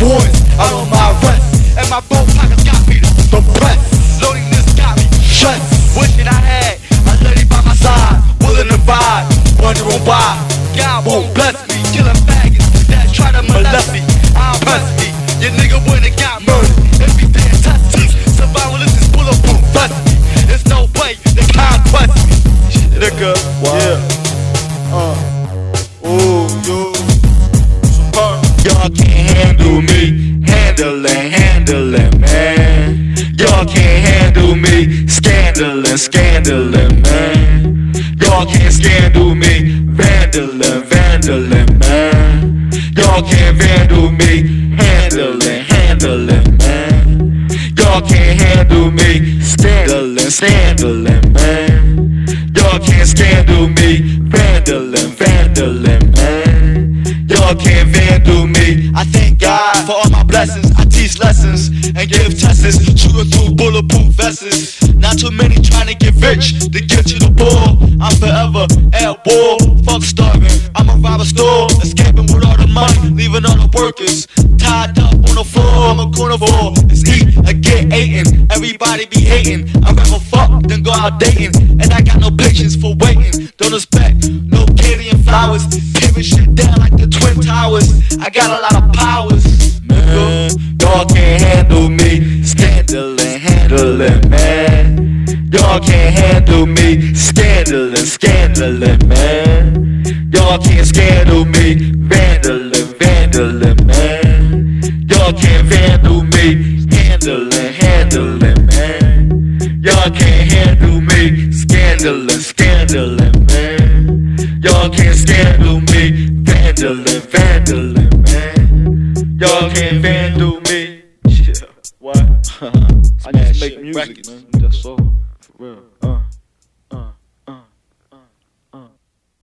warrants out on my rest, And my boat pockets got me depressed. Loading this got me stressed. Wishing I had a lady by my side, willing to vibe, wondering why God won't bless me, killing fast. Me, scandalin', scandalin', man. Y'all can't scandal me, vandalin', vandalin', man. Y'all can't vandal me, handling, handling, man. Y'all can't handle me, scandalin', scandalin', man. Y'all can't scandal me, vandalin', vandalin', man. Y'all can't I teach lessons and give tests, shooting through bulletproof vests. Not too many trying to get rich to get to the ball. I'm forever at war. Fuck starving. I'm a robber store, escaping with all the money, leaving all the workers tied up on the floor. I'm a carnivore. It's eat or get eaten. Everybody be hating. I'd rather fuck than go out dating, and I got no patience for waiting. Don't expect no candy and flowers. Tearing shit down like the twin towers. I got a lot of powers. Y'all can't handle me, scandalin', handling, man. Y'all can't handle me, scandalin', scandalin', man. Y'all can't scandal me, vandalin', vandalin', man. Y'all can't vandal me, handling, handling, man. Y'all can't handle me, scandalin', scandalin', man. Y'all can't scandal me, vandalin', vandalin'. Y'all can't vandal me. Yeah. What? I just make music, man. That's all. For real.